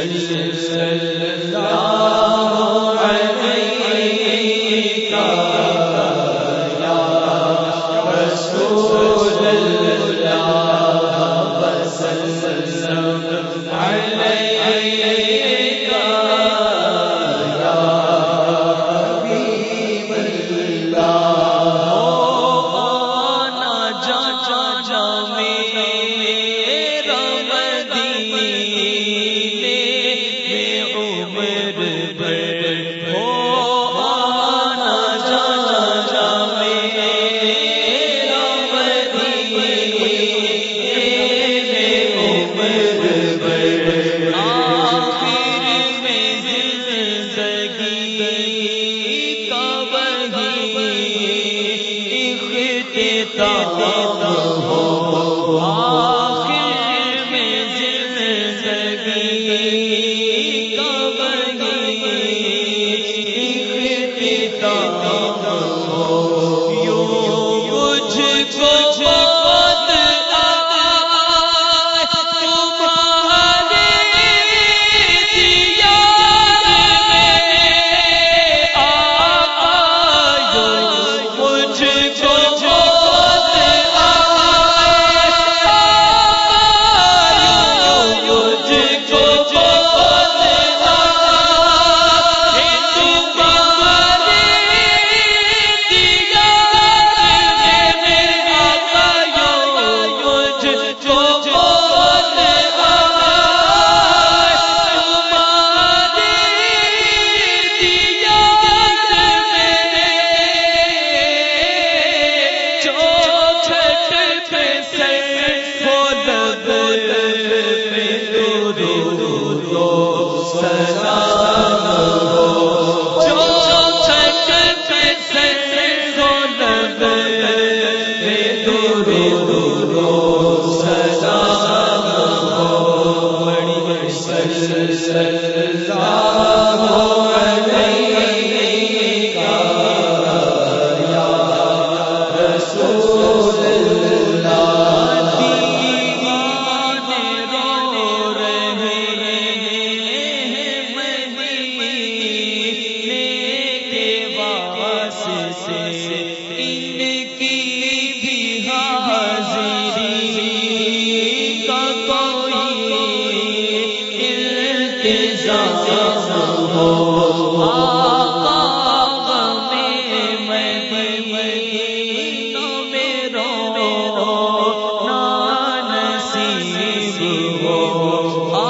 چلیے دیتا ہو۔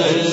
سر